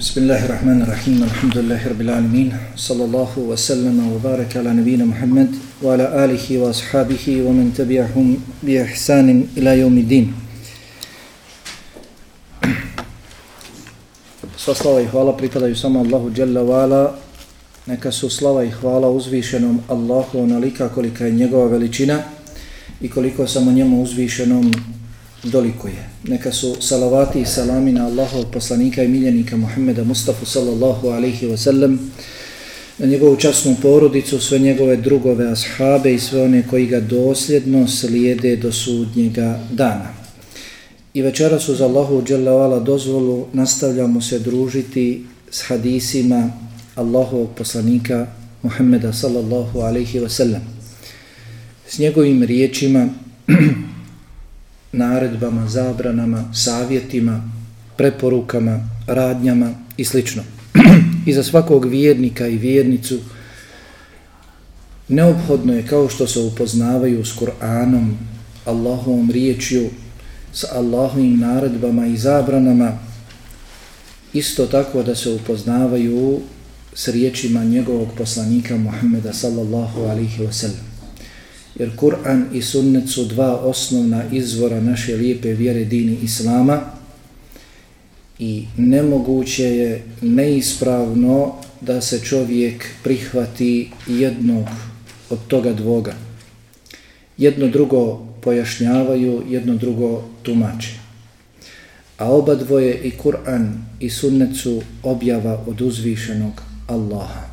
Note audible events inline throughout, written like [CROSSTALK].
بسم الله الرحمن الرحيم الحمد لله رب العالمين صلى الله وسلم وبارك على نبينا محمد وعلى آله وأصحابه ومن تبعهم بإحسان إلى يوم الدين [CLEARS THROAT] Sva slava i hvala pripadaju samo Allahu Jalla wa'ala. Neka su slava i hvala uzvišenom Allahu onalika kolika je njegova veličina i koliko samo njemu uzvišenom dolikuje. Neka su salavati i salami na Allahov poslanika i miljenika Muhammeda Mustafa sallallahu alaihi wa sallam, na njegovu časnu porodicu, sve njegove drugove ashabe i sve one koji ga dosljedno slijede do sudnjega dana. I večeras uz Allahu dželavala dozvolu nastavljamo se družiti s hadisima Allahovog poslanika Muhammeda sallallahu alaihi wa sallam. S njegovim riječima [CLEARS THROAT] naredbama, zabranama, savjetima, preporukama, radnjama i sl. I za svakog vjernika i vjernicu neophodno je kao što se upoznavaju s Kur'anom, Allahovom riječju, s Allahovim naredbama i zabranama, isto tako da se upoznavaju s riječima njegovog poslanika Muhammeda sallallahu alihi wasallam jer Kur'an i sunnet su dva osnovna izvora naše lijepe vjere dini Islama i nemoguće je neispravno da se čovjek prihvati jednog od toga dvoga. Jedno drugo pojašnjavaju, jedno drugo tumače. A oba dvoje i Kur'an i sunnet su objava od uzvišenog Allaha.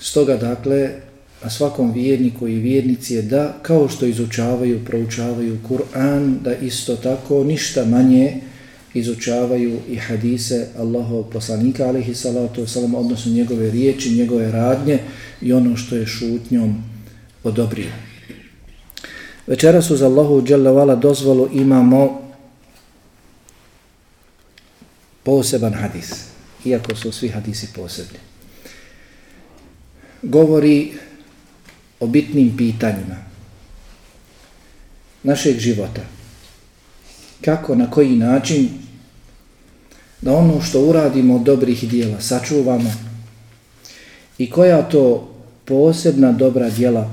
Stoga dakle, na svakom vjerniku i vjernici je da, kao što izučavaju, proučavaju Kur'an, da isto tako ništa manje izučavaju i hadise Allahov poslanika, alihi salatu wasalam, odnosno njegove riječi, njegove radnje i ono što je šutnjom odobrio. Večeras uz Allahu dželavala dozvolu imamo poseban hadis, iako su svi hadisi posebni. Govori o bitnim pitanjima našeg života. Kako, na koji način da ono što uradimo od dobrih dijela sačuvamo i koja to posebna dobra dijela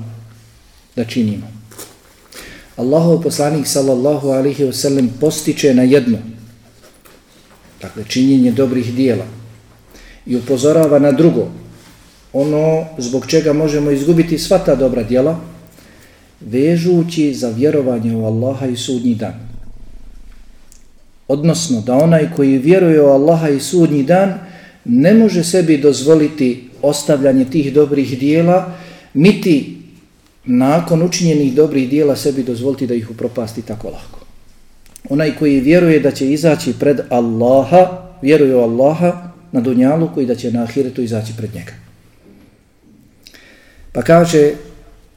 da činimo. Allahov poslanik sallallahu alihi wasallam postiče na jedno, dakle činjenje dobrih dijela i upozorava na drugo, ono zbog čega možemo izgubiti sva ta dobra djela, vežući za vjerovanje u Allaha i sudnji dan. Odnosno, da onaj koji vjeruje u Allaha i sudnji dan ne može sebi dozvoliti ostavljanje tih dobrih dijela, niti nakon učinjenih dobrih dijela sebi dozvoliti da ih upropasti tako lako. Onaj koji vjeruje da će izaći pred Allaha, vjeruje u Allaha na dunjalu koji da će na ahiretu izaći pred njega. Pa kaže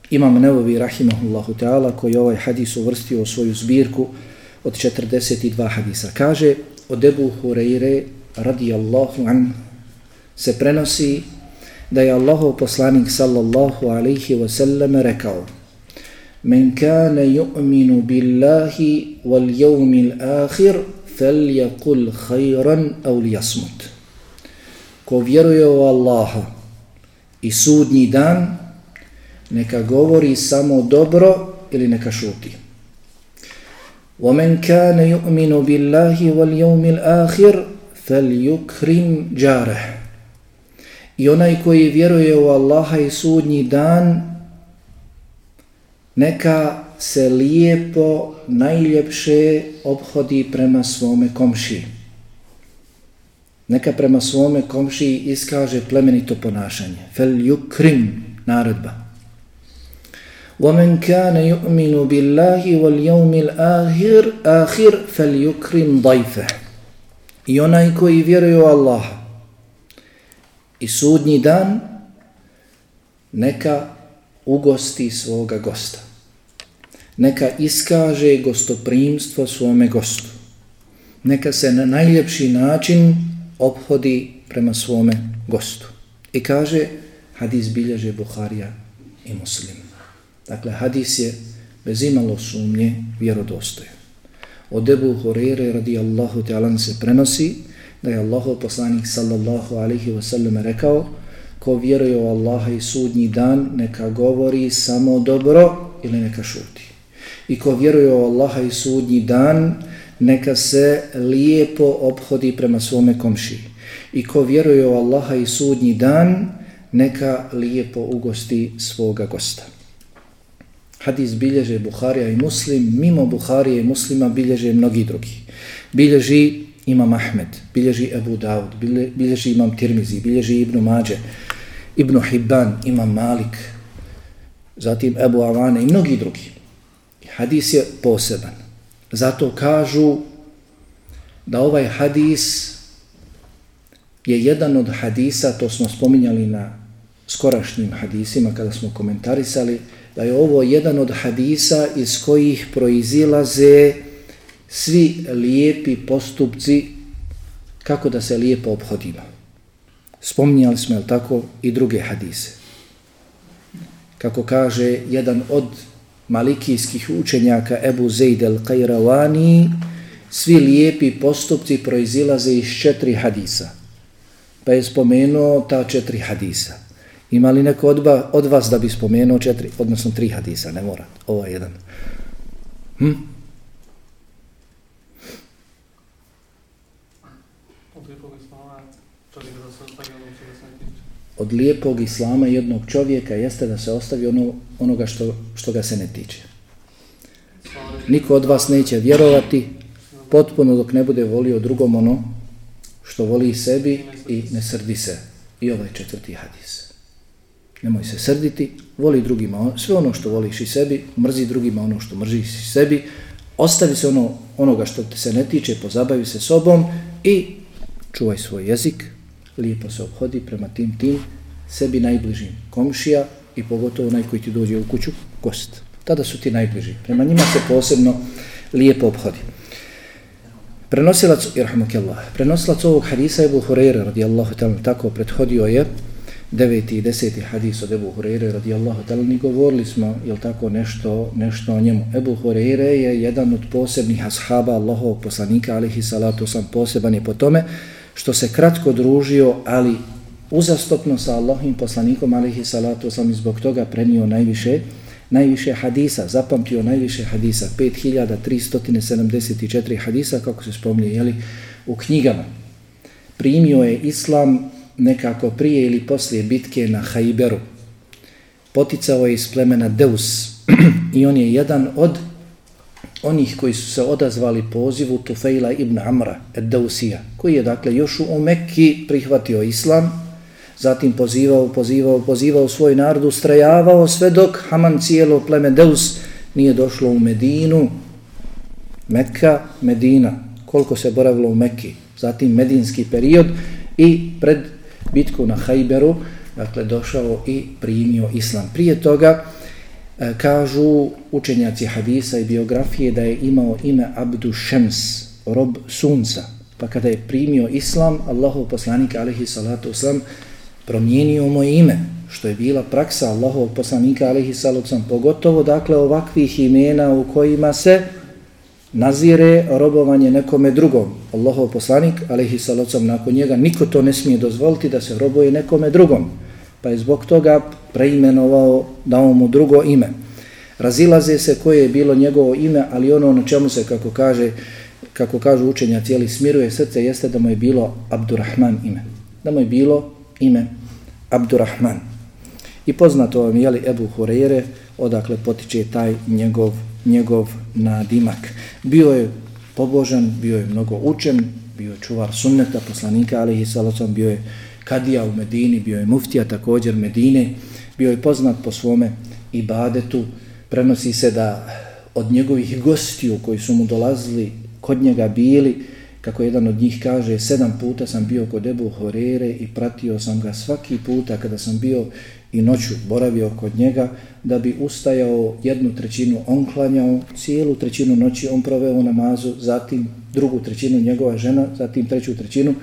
Imam Nevovi Rahimahullahu Teala koji ovaj hadis uvrstio u svoju zbirku od 42 hadisa. Kaže od Ebu Hureyre radijallahu an se prenosi da je Allahov poslanik sallallahu alaihi wa sallam rekao Men kane yu'minu billahi wal jevmil akhir fel jakul khayran au liyasmut. Ko vjeruje u Allaha i sudnji dan, neka govori samo dobro ili neka šuti. وَمَنْ كَانَ يُؤْمِنُ بِاللَّهِ وَالْيَوْمِ الْآخِرِ فَلْيُكْرِمْ جَارَهِ I onaj koji vjeruje u Allaha i sudnji dan, neka se lijepo, najljepše obhodi prema svome komši. Neka prema svome komši iskaže plemenito ponašanje. فَلْيُكْرِمْ naredba. ومن كان يؤمن بالله واليوم الآخر آخر فليكرم ضيفه I onaj koji vjeruje u Allaha i sudnji dan neka ugosti svoga gosta. Neka iskaže gostoprimstvo svome gostu. Neka se na najljepši način obhodi prema svome gostu. I kaže hadis bilježe Buharija i muslima. Dakle, hadis je bez imalo sumnje vjerodostojen. Od Ebu Horeire radijallahu ta'ala se prenosi da je Allahov poslanik sallallahu alaihi wa sallam rekao ko vjeruje u Allaha i sudnji dan neka govori samo dobro ili neka šuti. I ko vjeruje u Allaha i sudnji dan neka se lijepo obhodi prema svome komši. I ko vjeruje u Allaha i sudnji dan neka lijepo ugosti svoga gosta. Hadis bilježe Buharija i Muslim, mimo Buharije i Muslima bilježe mnogi drugi. Bilježi Imam Ahmed, bilježi Ebu Dawud, bilježi Imam Tirmizi, bilježi Ibnu Mađe, Ibnu Hibban, Imam Malik, zatim Ebu Avane i mnogi drugi. Hadis je poseban. Zato kažu da ovaj hadis je jedan od hadisa, to smo spominjali na skorašnjim hadisima kada smo komentarisali, da je ovo jedan od hadisa iz kojih proizilaze svi lijepi postupci kako da se lijepo obhodimo. Spominjali smo, je tako, i druge hadise. Kako kaže jedan od malikijskih učenjaka Ebu Zeid el-Kajravani, svi lijepi postupci proizilaze iz četiri hadisa. Pa je spomenuo ta četiri hadisa. Ima li neko od, od vas da bi spomenuo četiri, odnosno tri hadisa, ne mora, ovo je jedan. Hm? Od lijepog islama jednog čovjeka jeste da se ostavi ono, onoga što, što ga se ne tiče. Niko od vas neće vjerovati potpuno dok ne bude volio drugom ono što voli sebi i ne srdi se. I ovaj četvrti hadis. Nemoj se srditi, voli drugima sve ono što voliš i sebi, mrzi drugima ono što mrziš i sebi, ostavi se ono, onoga što te se ne tiče, pozabavi se sobom i čuvaj svoj jezik, lijepo se obhodi prema tim tim sebi najbližim komšija i pogotovo onaj koji ti dođe u kuću, gost. Tada su ti najbliži. Prema njima se posebno lijepo obhodi. Prenosilac, irhamukallah, prenosilac ovog hadisa Ebu Hureyre radijallahu ta'ala tako prethodio je deveti i deseti hadis od Ebu Hureyre radijallahu ta'ala ni govorili smo jel tako nešto, nešto o njemu. Ebu Hureyre je jedan od posebnih ashaba Allahovog poslanika alihi salatu sam poseban je po tome što se kratko družio ali uzastopno sa Allahovim poslanikom alihi salatu sam zbog toga prenio najviše najviše hadisa, zapamtio najviše hadisa, 5374 hadisa, kako se spomnije, jeli, u knjigama. Primio je islam nekako prije ili poslije bitke na Hajberu. Poticao je iz plemena Deus [CLEARS THROAT] i on je jedan od onih koji su se odazvali pozivu Tufejla ibn Amra, Deusija, koji je dakle još u Mekki prihvatio islam, zatim pozivao, pozivao, pozivao svoj narod, ustrajavao sve dok Haman cijelo pleme Deus nije došlo u Medinu, Mekka, Medina, koliko se boravilo u Mekki, zatim medinski period i pred bitku na Hajberu, dakle došao i primio islam. Prije toga e, kažu učenjaci hadisa i biografije da je imao ime Abdu Šems, rob sunca, pa kada je primio islam, Allahov poslanik alaihi salatu islam, promijenio mu ime, što je bila praksa Allahovog poslanika alihi salacom, pogotovo dakle ovakvih imena u kojima se nazire robovanje nekome drugom. Allahov poslanik alaihi salacom, nakon njega niko to ne smije dozvoliti da se roboje nekome drugom, pa je zbog toga preimenovao, dao mu drugo ime. Razilaze se koje je bilo njegovo ime, ali ono na čemu se, kako kaže, kako kažu učenja cijeli smiruje srce, jeste da mu je bilo Abdurrahman ime. Da mu je bilo ime Abdurrahman. I poznato vam je li Ebu Hureyre, odakle potiče taj njegov, njegov nadimak. Bio je pobožan, bio je mnogo učen, bio je čuvar sunneta, poslanika, ali i salacom bio je kadija u Medini, bio je muftija također Medine, bio je poznat po svome ibadetu. Prenosi se da od njegovih gostiju koji su mu dolazili kod njega bili, kako jedan od njih kaže, sedam puta sam bio kod Ebu Horere i pratio sam ga svaki puta kada sam bio i noću boravio kod njega, da bi ustajao jednu trećinu on klanjao, cijelu trećinu noći on proveo u namazu, zatim drugu trećinu njegova žena, zatim treću trećinu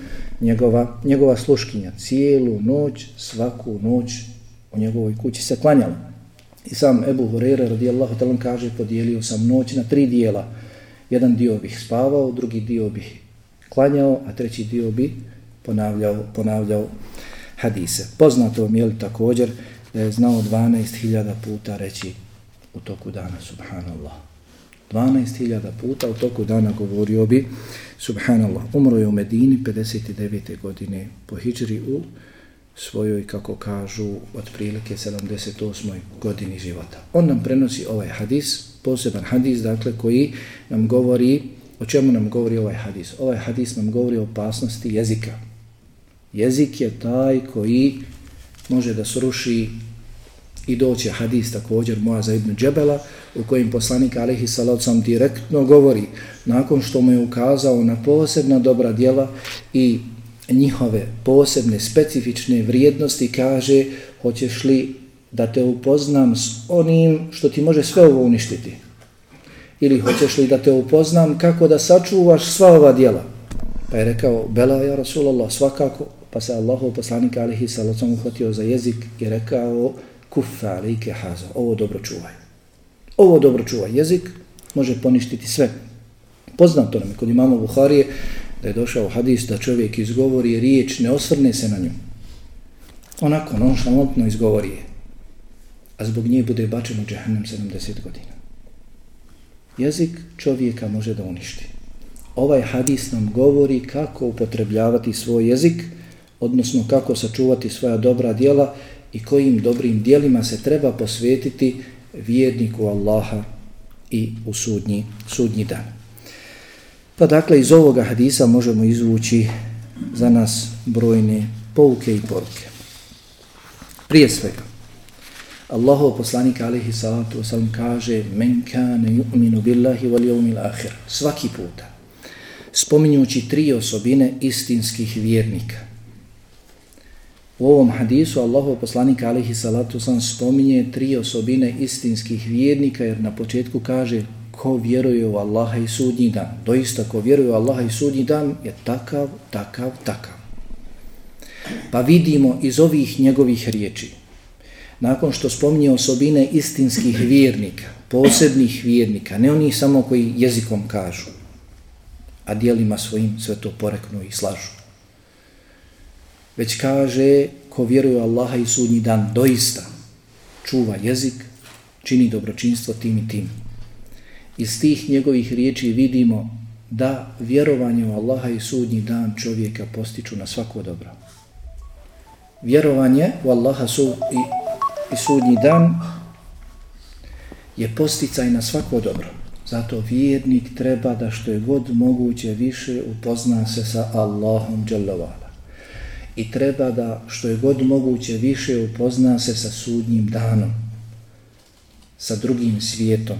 njegova, njegova sluškinja. Cijelu noć, svaku noć u njegovoj kući se klanjala. I sam Ebu Horere radijallahu talan kaže, podijelio sam noć na tri dijela. Jedan dio bih spavao, drugi dio bih klanjao, a treći dio bi ponavljao, ponavljao hadise. Poznato mi je također da je znao 12.000 puta reći u toku dana, subhanallah. 12.000 puta u toku dana govorio bi, subhanallah, umro je u Medini 59. godine po hijri u svojoj, kako kažu, otprilike 78. godini života. On nam prenosi ovaj hadis, poseban hadis, dakle, koji nam govori, o čemu nam govori ovaj hadis? Ovaj hadis nam govori o opasnosti jezika. Jezik je taj koji može da sruši i doće hadis također Moaza ibn Džebela u kojim poslanik Alihi Salacom direktno govori nakon što mu je ukazao na posebna dobra djela i njihove posebne specifične vrijednosti kaže hoćeš li da te upoznam s onim što ti može sve ovo uništiti? Ili hoćeš li da te upoznam kako da sačuvaš sva ova djela? Pa je rekao Bela ja Rasulallah svakako pa se Allahov poslanik alihi salacom uhvatio za jezik i rekao kufa alike haza ovo dobro čuvaj ovo dobro čuvaj jezik može poništiti sve poznato nam je kod imama Buharije da je došao hadis da čovjek izgovori riječ, ne osvrne se na nju. Onako, nonšalotno izgovori je. A zbog nje bude bačen u džahnem 70 godina. Jezik čovjeka može da uništi. Ovaj hadis nam govori kako upotrebljavati svoj jezik, odnosno kako sačuvati svoja dobra djela i kojim dobrim djelima se treba posvetiti vjerniku Allaha i u sudnji, sudnji dan. Pa dakle, iz ovoga hadisa možemo izvući za nas brojne pouke i poruke. Prije svega, Allahov poslanik alaihi salatu wasalam kaže men kane yu'minu billahi wal yawmil akhir. Svaki puta, spominjući tri osobine istinskih vjernika. U ovom hadisu Allahov poslanik alihi salatu sam spominje tri osobine istinskih vjernika jer na početku kaže ko vjeruje u Allaha i sudnji dan. Doista ko vjeruje u Allaha i sudnji dan je takav, takav, takav. Pa vidimo iz ovih njegovih riječi, nakon što spominje osobine istinskih vjernika, posebnih vjernika, ne oni samo koji jezikom kažu, a dijelima svojim sve to poreknu i slažu. Već kaže ko vjeruje Allaha i sudnji dan, doista čuva jezik, čini dobročinstvo tim i tim iz tih njegovih riječi vidimo da vjerovanje u Allaha i sudnji dan čovjeka postiču na svako dobro. Vjerovanje u Allaha su i, i sudnji dan je posticaj na svako dobro. Zato vjernik treba da što je god moguće više upozna se sa Allahom dželovala. I treba da što je god moguće više upozna se sa sudnjim danom, sa drugim svijetom,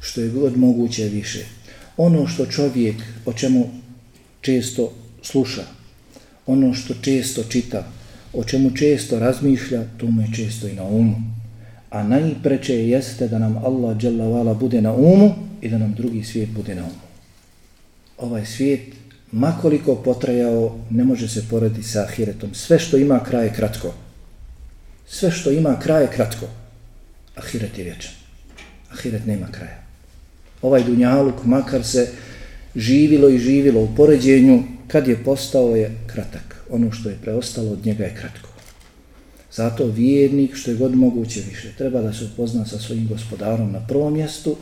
što je god moguće više. Ono što čovjek, o čemu često sluša, ono što često čita, o čemu često razmišlja, to mu je često i na umu. A najpreće jeste da nam Allah dželavala bude na umu i da nam drugi svijet bude na umu. Ovaj svijet, makoliko potrajao, ne može se porediti sa ahiretom. Sve što ima kraje kratko. Sve što ima kraje kratko. Ahiret je vječan. Ahiret nema kraja ovaj dunjaluk makar se živilo i živilo u poređenju, kad je postao je kratak. Ono što je preostalo od njega je kratko. Zato vjernik što je god moguće više treba da se upozna sa svojim gospodarom na prvom mjestu,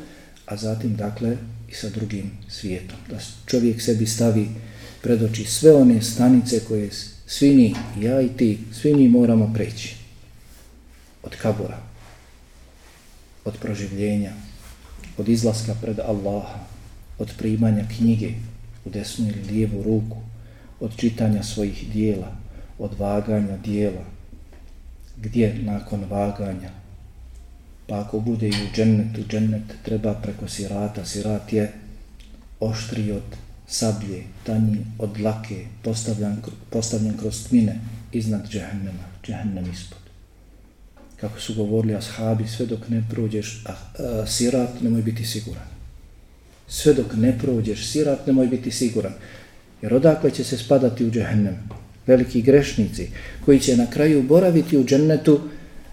a zatim dakle i sa drugim svijetom. Da čovjek sebi stavi pred oči sve one stanice koje svi mi, ja i ti, svi mi moramo preći. Od kabura, od proživljenja, od izlaska pred Allaha, od primanja knjige u desnu ili lijevu ruku, od čitanja svojih dijela, od vaganja dijela, gdje nakon vaganja, pa ako bude i u džennetu, džennet treba preko sirata, sirat je oštri od sablje, tanji od lake, postavljan, postavljen kroz tmine iznad džehennema, džehennem ispod kako su govorili ashabi, sve dok ne prođeš a, a, sirat, nemoj biti siguran. Sve dok ne prođeš sirat, nemoj biti siguran. Jer odakle će se spadati u džehennem? Veliki grešnici, koji će na kraju boraviti u džennetu,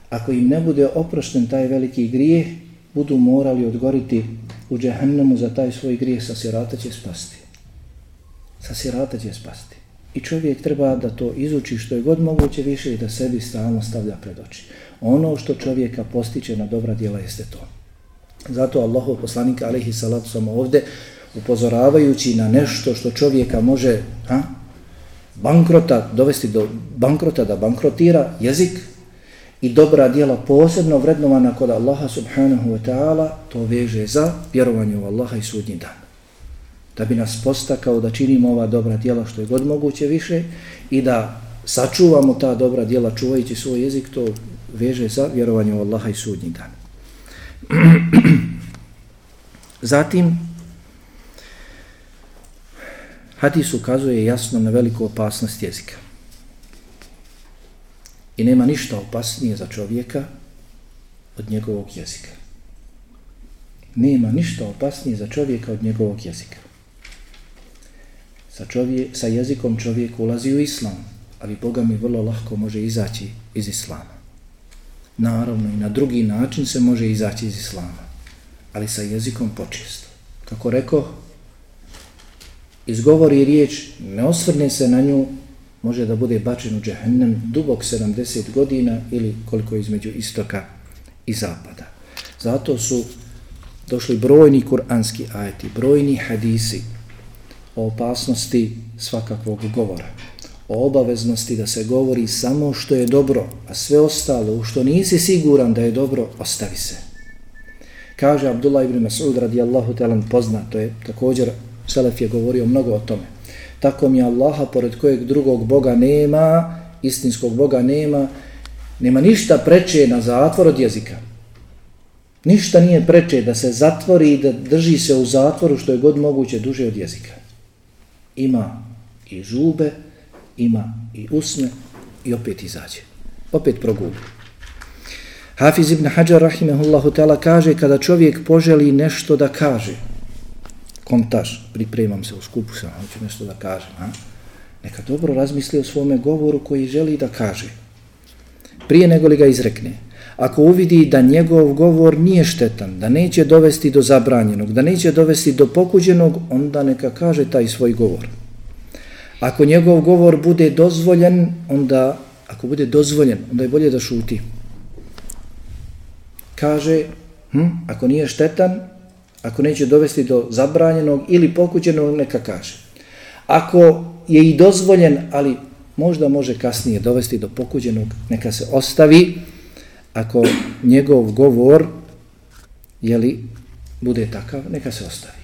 ako im ne bude oprošten taj veliki grijeh, budu morali odgoriti u džehennemu za taj svoj grijeh sa sirata će spasti. sa sirata će spasti. I čovjek treba da to izuči što je god moguće više i da sebi stalno stavlja pred oči. Ono što čovjeka postiče na dobra djela jeste to. Zato Allahov poslanik alaihi salatu sam ovde upozoravajući na nešto što čovjeka može ha, bankrota, dovesti do bankrota, da bankrotira jezik i dobra djela posebno vrednovana kod Allaha subhanahu wa ta'ala, to veže za vjerovanje u Allaha i sudnji dan da bi nas postakao da činimo ova dobra djela što je god moguće više i da sačuvamo ta dobra djela čuvajući svoj jezik, to veže za vjerovanje u Allaha i sudnji dan. [CLEARS THROAT] Zatim, hadis ukazuje jasno na veliku opasnost jezika. I nema ništa opasnije za čovjeka od njegovog jezika. Nema ništa opasnije za čovjeka od njegovog jezika. Sa, čovjek, sa jezikom čovjek ulazi u islam, ali Boga mi vrlo lahko može izaći iz islama. Naravno i na drugi način se može izaći iz islama, ali sa jezikom počisto. Kako rekao, izgovori riječ, ne osvrne se na nju, može da bude bačen u džehennem dubok 70 godina ili koliko između istoka i zapada. Zato su došli brojni kuranski ajeti, brojni hadisi, o opasnosti svakakvog govora, o obaveznosti da se govori samo što je dobro, a sve ostalo u što nisi siguran da je dobro, ostavi se. Kaže Abdullah ibn Mas'ud radijallahu talan poznato je, također Selef je govorio mnogo o tome. Tako mi Allaha, pored kojeg drugog Boga nema, istinskog Boga nema, nema ništa preče na zatvor od jezika. Ništa nije preče da se zatvori i da drži se u zatvoru što je god moguće duže od jezika ima i žube, ima i usne i opet izađe. Opet progubi. Hafiz ibn Hajar rahimehullahu ta'ala kaže kada čovjek poželi nešto da kaže, kontaž, pripremam se u skupu sam, hoću nešto da kažem, a? neka dobro razmisli o svome govoru koji želi da kaže. Prije nego li ga izrekne, ako uvidi da njegov govor nije štetan, da neće dovesti do zabranjenog, da neće dovesti do pokuđenog, onda neka kaže taj svoj govor. Ako njegov govor bude dozvoljen, onda, ako bude dozvoljen, onda je bolje da šuti. Kaže, hm, ako nije štetan, ako neće dovesti do zabranjenog ili pokuđenog, neka kaže. Ako je i dozvoljen, ali možda može kasnije dovesti do pokuđenog, neka se ostavi, ako njegov govor jeli, bude takav, neka se ostavi.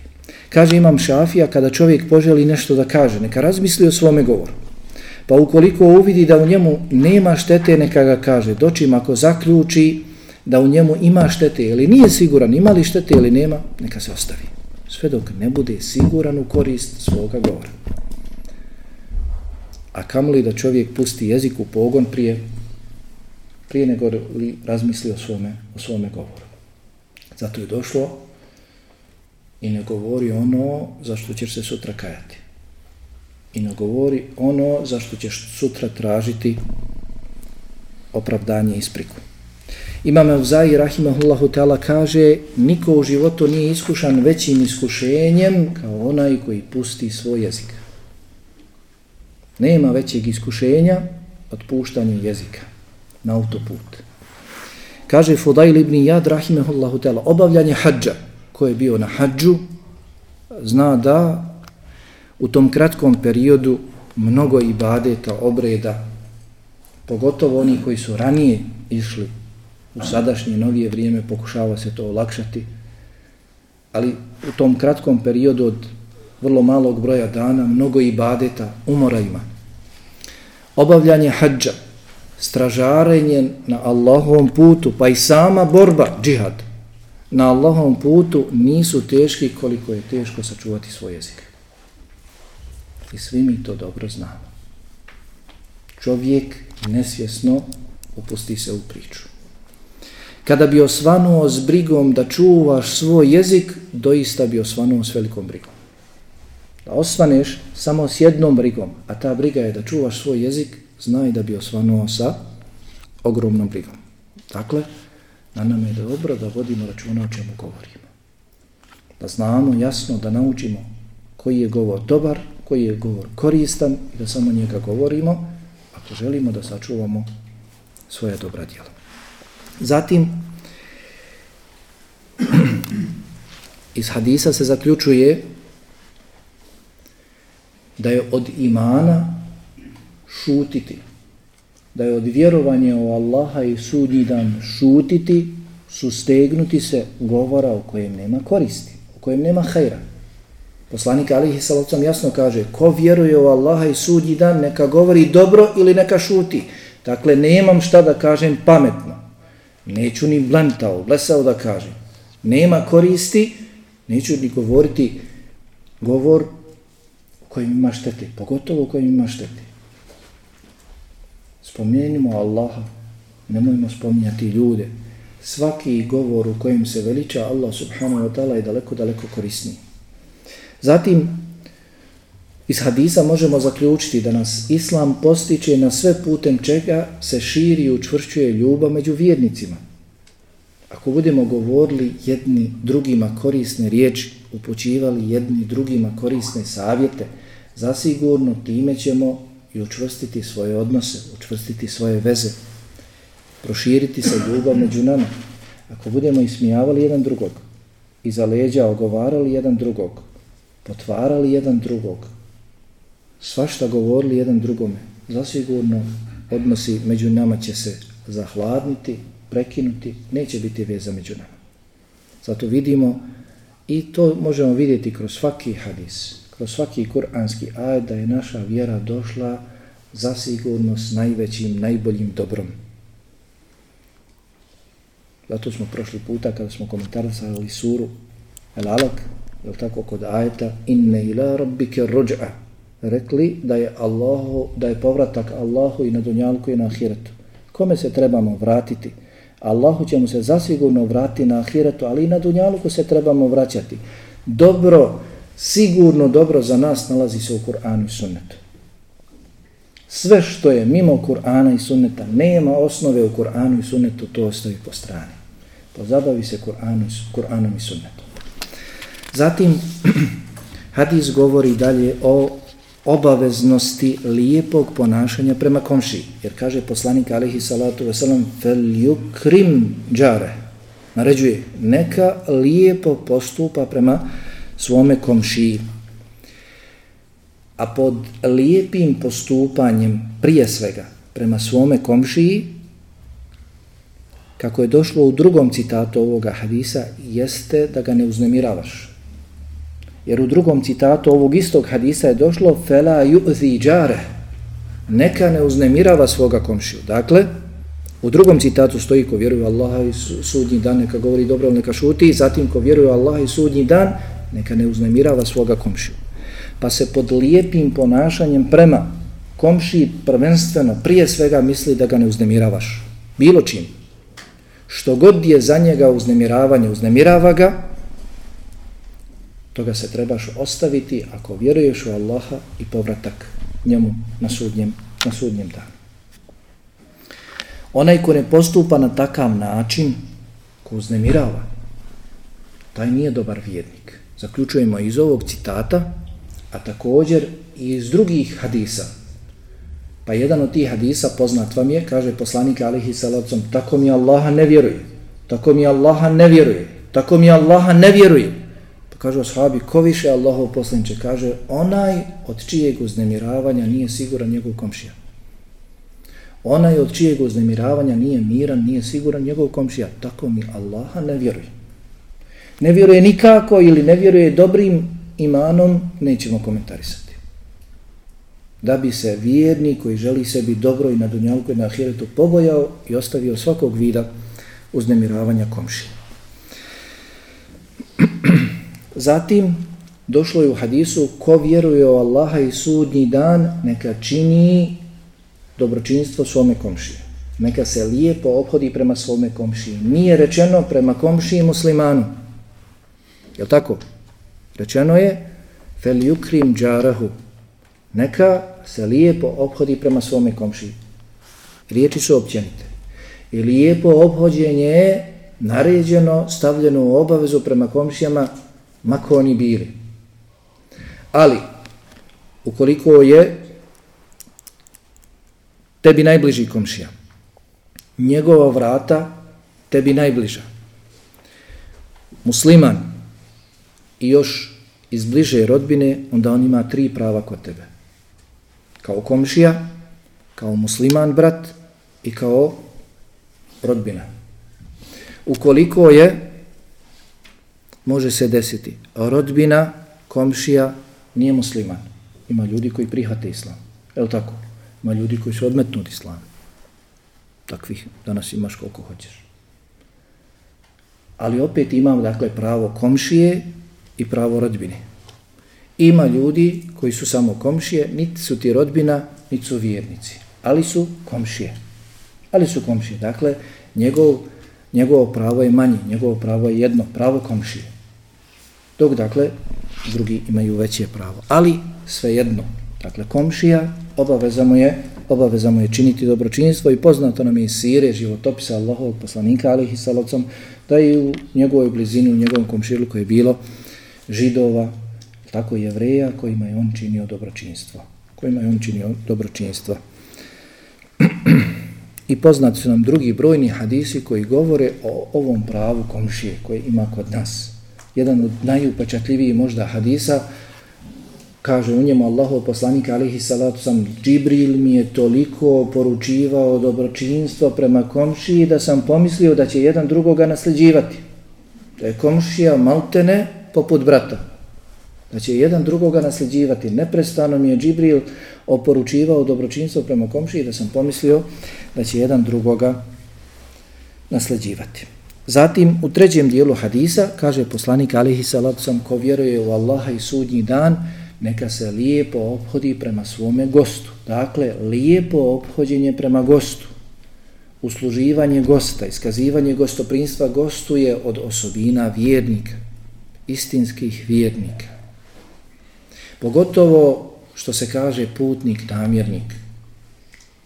Kaže imam šafija, kada čovjek poželi nešto da kaže, neka razmisli o svome govoru. Pa ukoliko uvidi da u njemu nema štete, neka ga kaže. Dočim ako zaključi da u njemu ima štete ili nije siguran ima li štete ili nema, neka se ostavi. Sve dok ne bude siguran u korist svoga govora. A kamoli da čovjek pusti jezik u pogon prije prije nego li razmisli o svome, o svome govoru. Zato je došlo i ne govori ono za što ćeš se sutra kajati. I ne govori ono za što ćeš sutra tražiti opravdanje i ispriku. Imam Evzai Rahimahullahu Teala kaže niko u životu nije iskušan većim iskušenjem kao onaj koji pusti svoj jezik. Nema većeg iskušenja od puštanja jezika na autoput. Kaže Fudail ibn Jad, rahimehullahu ta'ala, obavljanje hađa, ko je bio na hađu, zna da u tom kratkom periodu mnogo ibadeta, obreda, pogotovo oni koji su ranije išli u sadašnje novije vrijeme, pokušava se to olakšati, ali u tom kratkom periodu od vrlo malog broja dana, mnogo ibadeta, umora ima. Obavljanje hađa, stražarenje na Allahovom putu, pa i sama borba, džihad, na Allahovom putu nisu teški koliko je teško sačuvati svoj jezik. I svi mi to dobro znamo. Čovjek nesvjesno upusti se u priču. Kada bi osvanuo s brigom da čuvaš svoj jezik, doista bi osvanuo s velikom brigom. Da osvaneš samo s jednom brigom, a ta briga je da čuvaš svoj jezik, znaj da bi osvanuo sa ogromnom brigom. Dakle, na nam je dobro da vodimo računa o čemu govorimo. Da znamo jasno, da naučimo koji je govor dobar, koji je govor koristan i da samo njega govorimo ako želimo da sačuvamo svoje dobra djela. Zatim, iz hadisa se zaključuje da je od imana šutiti, da je od vjerovanja u Allaha i sudnji dan šutiti, sustegnuti se govora u kojem nema koristi, u kojem nema hajra. Poslanik Alihi Salavcom jasno kaže, ko vjeruje u Allaha i sudnji dan, neka govori dobro ili neka šuti. Dakle, nemam šta da kažem pametno. Neću ni blantao, blesao da kažem. Nema koristi, neću ni govoriti govor u kojem ima štete, pogotovo u kojem ima štete. Spomenimo Allaha, nemojmo spominjati ljude. Svaki govor u kojem se veliča Allah subhanahu wa ta'ala je daleko, daleko korisniji. Zatim, iz hadisa možemo zaključiti da nas Islam postiče na sve putem čega se širi i učvršćuje ljubav među vjernicima. Ako budemo govorili jedni drugima korisne riječi, upućivali jedni drugima korisne savjete, zasigurno time ćemo i učvrstiti svoje odnose, učvrstiti svoje veze, proširiti se ljubav među nama. Ako budemo ismijavali jedan drugog, iza leđa ogovarali jedan drugog, potvarali jedan drugog, svašta govorili jedan drugome, zasigurno odnosi među nama će se zahladniti, prekinuti, neće biti veza među nama. Zato vidimo i to možemo vidjeti kroz svaki hadis, kroz svaki kuranski aj da je naša vjera došla zasigurno s najvećim, najboljim dobrom. Zato smo prošli puta kada smo komentarisali suru El Alak, je tako kod ajeta inne ila rabbike rođa rekli da je Allahu da je povratak Allahu i na dunjalku i na ahiretu. Kome se trebamo vratiti? Allahu ćemo se zasigurno vratiti na ahiretu ali i na dunjalku se trebamo vraćati. Dobro sigurno dobro za nas nalazi se u Kur'anu i Sunnetu. Sve što je mimo Kur'ana i Sunneta nema osnove u Kur'anu i Sunnetu to ostavi po strani. Pozabavi se Kur'anom i Sunnetom. Zatim, [CLEARS THROAT] hadis govori dalje o obaveznosti lijepog ponašanja prema komši. Jer kaže poslanik alihi salatu wasalam fel yukrim džare. Naređuje, neka lijepo postupa prema svome komši. A pod lijepim postupanjem prije svega prema svome komšiji, kako je došlo u drugom citatu ovoga hadisa, jeste da ga ne uznemiravaš. Jer u drugom citatu ovog istog hadisa je došlo fela yu'zi džare. Neka ne uznemirava svoga komšiju. Dakle, u drugom citatu stoji ko vjeruje Allaha i sudnji dan, neka govori dobro, neka šuti. Zatim ko vjeruje Allaha i sudnji dan, neka ne uznemirava svoga komšiju. Pa se pod lijepim ponašanjem prema komšiji prvenstveno prije svega misli da ga ne uznemiravaš. Bilo čim. Što god je za njega uznemiravanje, uznemirava ga, toga se trebaš ostaviti ako vjeruješ u Allaha i povratak njemu na sudnjem, na sudnjem danu. Onaj ko ne postupa na takav način, ko uznemirava, taj nije dobar vjernik. Zaključujemo iz ovog citata, a također i iz drugih hadisa. Pa jedan od tih hadisa poznat vam je, kaže poslanik alihi salacom, tako mi Allaha ne vjeruje, tako mi Allaha ne vjeruje, tako mi Allaha ne vjeruje. Kažu ashabi, ko više Allahov poslaniče? Kaže, onaj od čijeg uznemiravanja nije siguran njegov komšija. Onaj od čijeg uznemiravanja nije miran, nije siguran njegov komšija. Tako mi Allaha ne vjeruje. Ne vjeruje nikako ili ne vjeruje dobrim imanom, nećemo komentarisati. Da bi se vjerni koji želi sebi dobro i na dunjalku i na ahiretu pobojao i ostavio svakog vida uznemiravanja komšija. Zatim, došlo je u hadisu, ko vjeruje u Allaha i sudnji dan, neka čini dobročinstvo svome komšije. Neka se lijepo obhodi prema svome komšiji. Nije rečeno prema komšiji muslimanu. Je tako? Rečeno je, fel yukrim džarahu. Neka se lijepo obhodi prema svome komšiji. Riječi su općenite. I lijepo obhođenje je naređeno, stavljeno u obavezu prema komšijama mako oni bili. Ali, ukoliko je tebi najbliži komšija, njegova vrata tebi najbliža, musliman i još iz bliže rodbine, onda on ima tri prava kod tebe. Kao komšija, kao musliman brat i kao rodbina. Ukoliko je, može se desiti, rodbina, komšija, nije musliman. Ima ljudi koji prihvate islam. Je tako? Ima ljudi koji su odmetnuti islam. Takvih danas imaš koliko hoćeš. Ali opet imam dakle pravo komšije i pravo rodbine. Ima ljudi koji su samo komšije, niti su ti rodbina, niti su vjernici. Ali su komšije. Ali su komšije. Dakle, njegov, njegovo pravo je manje, njegovo pravo je jedno, pravo komšije. Dok, dakle, drugi imaju veće pravo. Ali, svejedno, dakle, komšija, obavezamo je, obavezamo je činiti dobročinstvo i poznato nam je sire životopisa Allahovog poslanika, alihi salocom, da je u njegovoj blizini, u njegovom komšilu koje je bilo židova, tako jevreja kojima je on činio dobročinstvo. Kojima je on činio dobročinstvo. [CLEARS THROAT] I poznati su nam drugi brojni hadisi koji govore o ovom pravu komšije koji ima kod nas. Jedan od najupečatljivijih možda hadisa kaže u njemu Allahov poslanik alihi salatu sam Džibril mi je toliko poručivao dobročinstvo prema komšiji da sam pomislio da će jedan drugoga nasljeđivati. Da je komšija maltene poput brata. Da će jedan drugoga nasljeđivati. Neprestano mi je Džibril oporučivao dobročinstvo prema komšiji da sam pomislio da će jedan drugoga nasljeđivati. Zatim u trećem dijelu hadisa kaže poslanik alihi salacom ko vjeruje u Allaha i sudnji dan neka se lijepo obhodi prema svome gostu. Dakle, lijepo obhođenje prema gostu, usluživanje gosta, iskazivanje gostoprinstva gostu je od osobina vjernika, istinskih vjernika. Pogotovo što se kaže putnik, namjernik,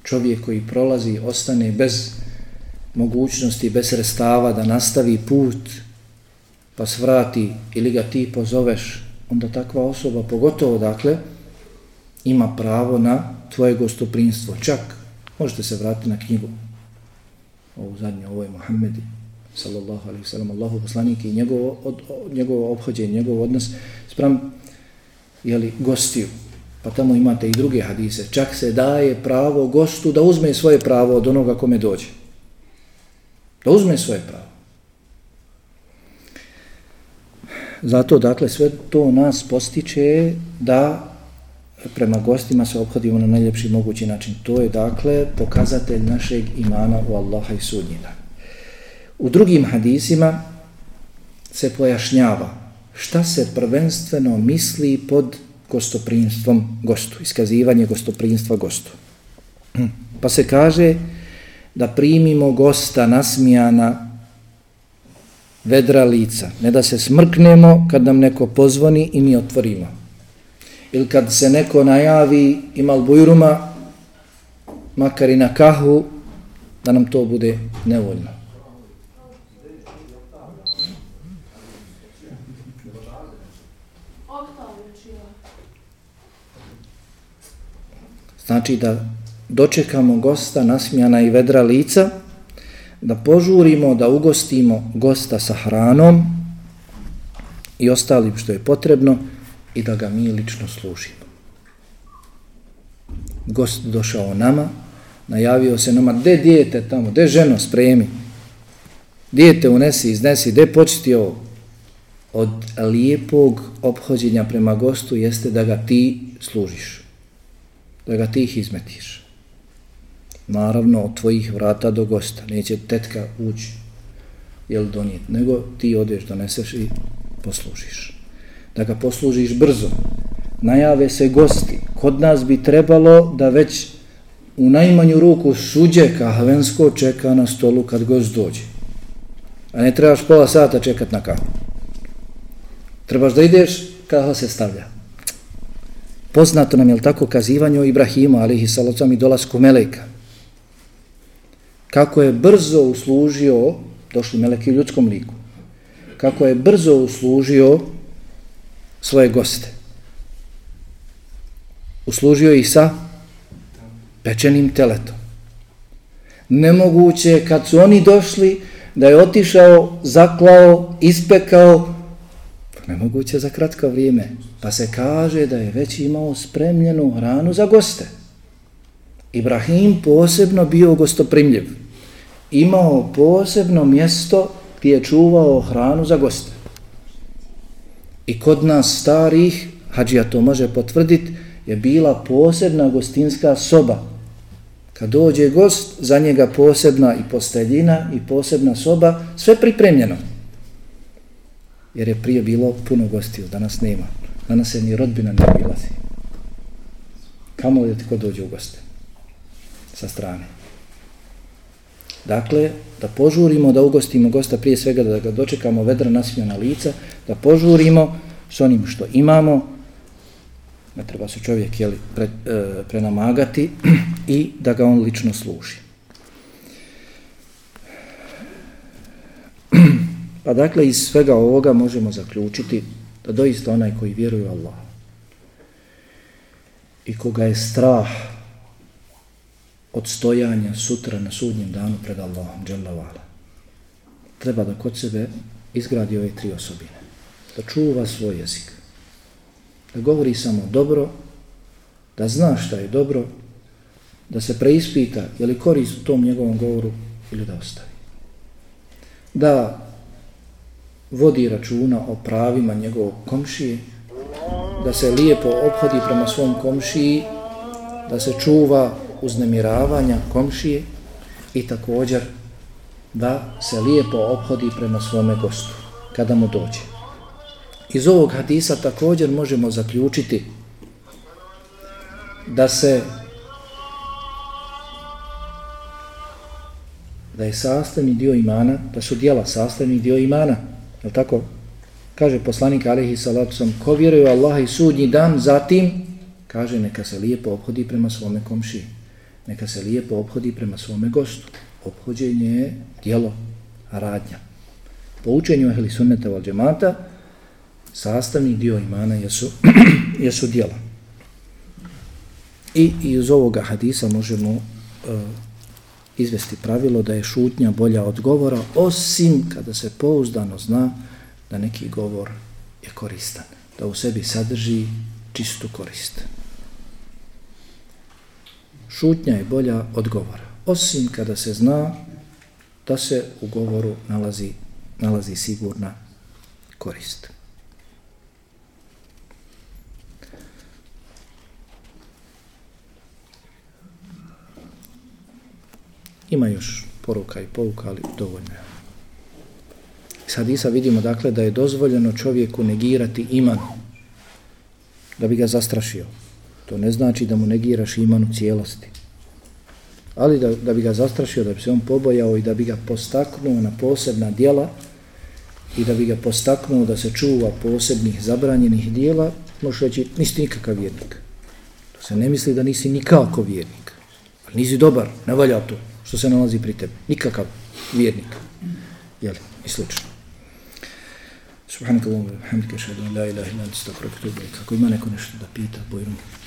čovjek koji prolazi, ostane bez mogućnosti, bez sredstava da nastavi put, pa svrati ili ga ti pozoveš, onda takva osoba, pogotovo dakle, ima pravo na tvoje gostoprinstvo. Čak, možete se vratiti na knjigu, ovu zadnju, ovo je Muhammedi, sallallahu alaihi sallam, Allahu poslanik i njegovo, od, njegovo obhođenje, njegov odnos sprem, jeli, gostiju. Pa tamo imate i druge hadise. Čak se daje pravo gostu da uzme svoje pravo od onoga kome dođe. Da uzme svoje pravo. Zato, dakle, sve to nas postiče da prema gostima se obhodimo na najljepši mogući način. To je, dakle, pokazatelj našeg imana u Allaha i sudnjina. U drugim hadisima se pojašnjava šta se prvenstveno misli pod gostoprinstvom gostu, iskazivanje gostoprinstva gostu. Pa se kaže da primimo gosta nasmijana vedra lica. Ne da se smrknemo kad nam neko pozvoni i mi otvorimo. Ili kad se neko najavi imal bujruma, makar i na kahu, da nam to bude nevoljno. Znači da dočekamo gosta nasmijana i vedra lica, da požurimo, da ugostimo gosta sa hranom i ostalim što je potrebno i da ga mi lično služimo. Gost došao nama, najavio se nama, gde dijete tamo, gde ženo, spremi. Dijete unesi, iznesi, gde početi ovo? Od lijepog obhođenja prema gostu jeste da ga ti služiš, da ga ti izmetiš naravno od tvojih vrata do gosta, neće tetka ući jel donijet, nego ti odeš, doneseš i poslužiš. Da ga poslužiš brzo. Najave se gosti. Kod nas bi trebalo da već u najmanju ruku suđe kahvensko čeka na stolu kad gost dođe. A ne trebaš pola sata čekat na kahvu. Trebaš da ideš, kahva se stavlja. Poznato nam je tako kazivanje o Ibrahimu, alihi salacom i dolasku Meleka kako je brzo uslužio, došli meleki u ljudskom liku, kako je brzo uslužio svoje goste. uslužio ih sa pečenim teletom. Nemoguće kad su oni došli da je otišao, zaklao, ispekao, nemoguće za kratko vrijeme. Pa se kaže da je već imao spremljenu hranu za goste. Ibrahim posebno bio gostoprimljiv. Imao posebno mjesto gdje je čuvao hranu za goste. I kod nas starih, hađija to može potvrditi, je bila posebna gostinska soba. Kad dođe gost, za njega posebna i posteljina i posebna soba, sve pripremljeno. Jer je prije bilo puno gostiju, danas nema. Danas se ni rodbina ne bilazi. Kamo li da ti ko dođe u goste? Sa strane. Dakle, da požurimo, da ugostimo gosta prije svega, da ga dočekamo vedra nasmijena lica, da požurimo s onim što imamo, ne treba se čovjek jeli, pre, e, prenamagati [CLEARS THROAT] i da ga on lično služi. [CLEARS THROAT] Pa dakle, iz svega ovoga možemo zaključiti da doista onaj koji vjeruje Allah i koga je strah odstojanja sutra na sudnjem danu pred Allahom, dželavala, treba da kod sebe izgradi ove tri osobine. Da čuva svoj jezik, da govori samo dobro, da zna šta je dobro, da se preispita je li korist u tom njegovom govoru ili da ostavi. Da vodi računa o pravima njegovog komšije, da se lijepo obhodi prema svom komšiji, da se čuva uznemiravanja komšije i također da se lijepo obhodi prema svome gostu kada mu dođe. Iz ovog hadisa također možemo zaključiti da se da je sastavni dio imana, da su dijela sastavni dio imana. Je tako? Kaže poslanik Alihi Salatusom, ko vjeruje Allah i sudnji dan, zatim, kaže, neka se lijepo obhodi prema svome komšiji. Neka se lijepo obhodi prema svome gostu. Obhođenje je dijelo, radnja. Po učenju Ahli Sunneta val džemata, sastavni dio imana jesu, [CLEARS THROAT] jesu dijela. I iz ovoga hadisa možemo uh, izvesti pravilo da je šutnja bolja od govora, osim kada se pouzdano zna da neki govor je koristan, da u sebi sadrži čistu korist. Šutnja je bolja od govora, osim kada se zna da se u govoru nalazi, nalazi sigurna korist. Ima još poruka i pouka, ali dovoljno je. Sad hadisa vidimo dakle da je dozvoljeno čovjeku negirati iman da bi ga zastrašio. To ne znači da mu negiraš iman u cijelosti. Ali da, da bi ga zastrašio, da bi se on pobojao i da bi ga postaknuo na posebna dijela i da bi ga postaknuo da se čuva posebnih zabranjenih dijela, možeš reći, nisi nikakav vjernik. To se ne misli da nisi nikako vjernik. Ali nisi dobar, ne valja to što se nalazi pri tebi. Nikakav vjernik. Jel, i slično. Subhanakallahu wa bihamdika ashhadu an la ilaha illa anta astaghfiruka wa atubu ilaik. Ako ima neko nešto da pita, bojim.